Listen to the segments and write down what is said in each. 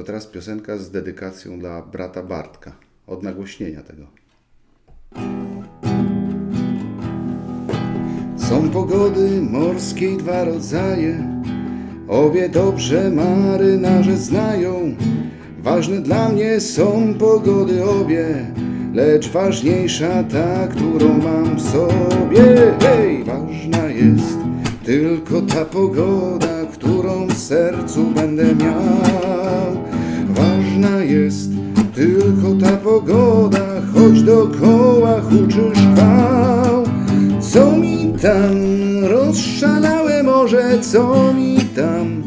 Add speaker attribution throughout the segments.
Speaker 1: To teraz piosenka z dedykacją dla brata Bartka. Od nagłośnienia tego. Są pogody morskiej dwa rodzaje, obie dobrze marynarze znają. Ważne dla mnie są pogody obie, lecz ważniejsza ta, którą mam w sobie. Hej, ważna jest tylko ta pogoda, którą w sercu będę miał. Jest tylko ta pogoda, choć dookoła huczy szkwał. Co mi tam rozszalałe morze, co mi tam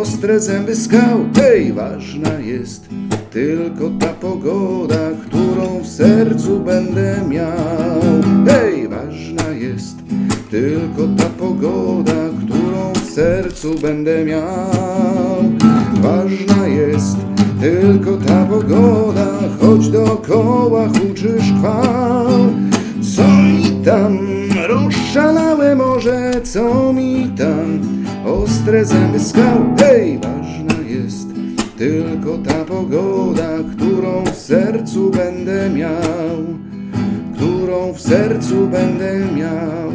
Speaker 1: ostre zęby skał. Hej, ważna jest tylko ta pogoda, którą w sercu będę miał. Hej, ważna jest tylko ta pogoda, którą w sercu będę miał. Tylko ta pogoda, choć dookoła huczy szkwał. Co mi tam rozszalałe morze, co mi tam ostre zęby skał. Hej, ważna jest tylko ta pogoda, którą w sercu będę miał, którą w sercu będę miał.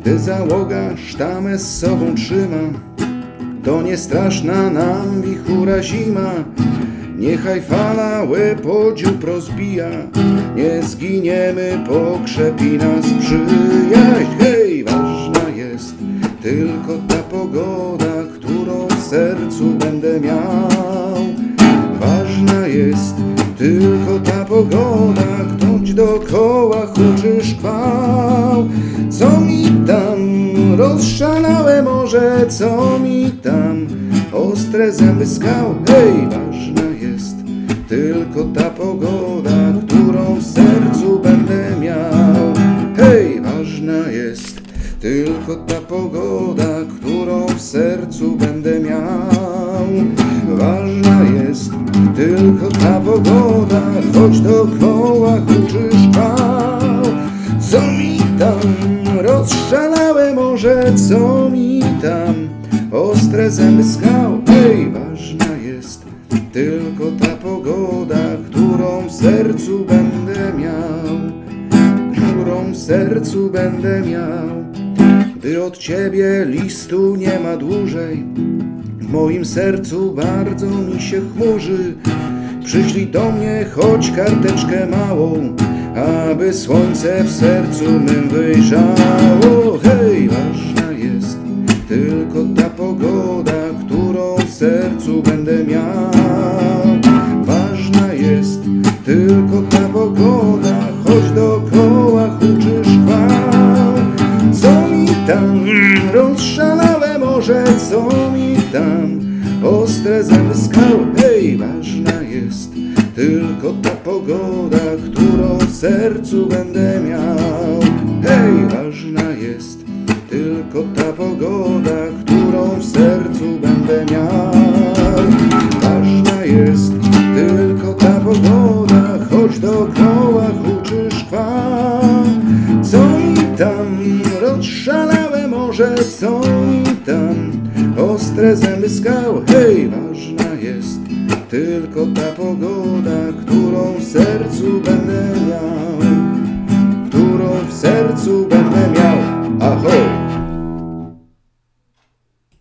Speaker 1: Gdy załoga sztamę z sobą trzyma, to nie straszna nam wichura zima. Niechaj fala łeb dziób rozbija, nie zginiemy, pokrzepi nas przyjaźń. Hej, ważna jest tylko ta pogoda, którą w sercu będę miał. Ważna jest tylko ta pogoda, ktoś dookoła huczy szkwał. Co mi tam rozszalałe morze, co mi tam ostre zęby skał. Hej, ważna tylko ta pogoda, którą w sercu będę miał. Hej, ważna jest tylko ta pogoda, którą w sercu będę miał. Ważna jest tylko ta pogoda, choć dookoła huczy szkwał. Co mi tam rozszalałe morze, co mi tam ostre zęby skał. Hej, ważna jest tylko ta sercu będę miał. Gdy od ciebie listu nie ma dłużej, w moim sercu bardzo mi się chmurzy. Przyślij do mnie choć karteczkę małą, aby słońce w sercu mym wyjrzało. Hej, ważna jest tylko ta pogoda, którą w sercu będę rozszalałe morze, co mi tam ostre zęby skał. Hej, ważna jest tylko ta pogoda, którą w sercu będę miał. Hej, ważna jest tylko ta pogoda, którą w sercu będę miał. Ważna jest tylko ta pogoda, choć dookoła huczy szkwał. Tam rozszalałe morze, mi tam ostre zęby skał. Hej, ważna jest tylko ta pogoda, którą sercu będę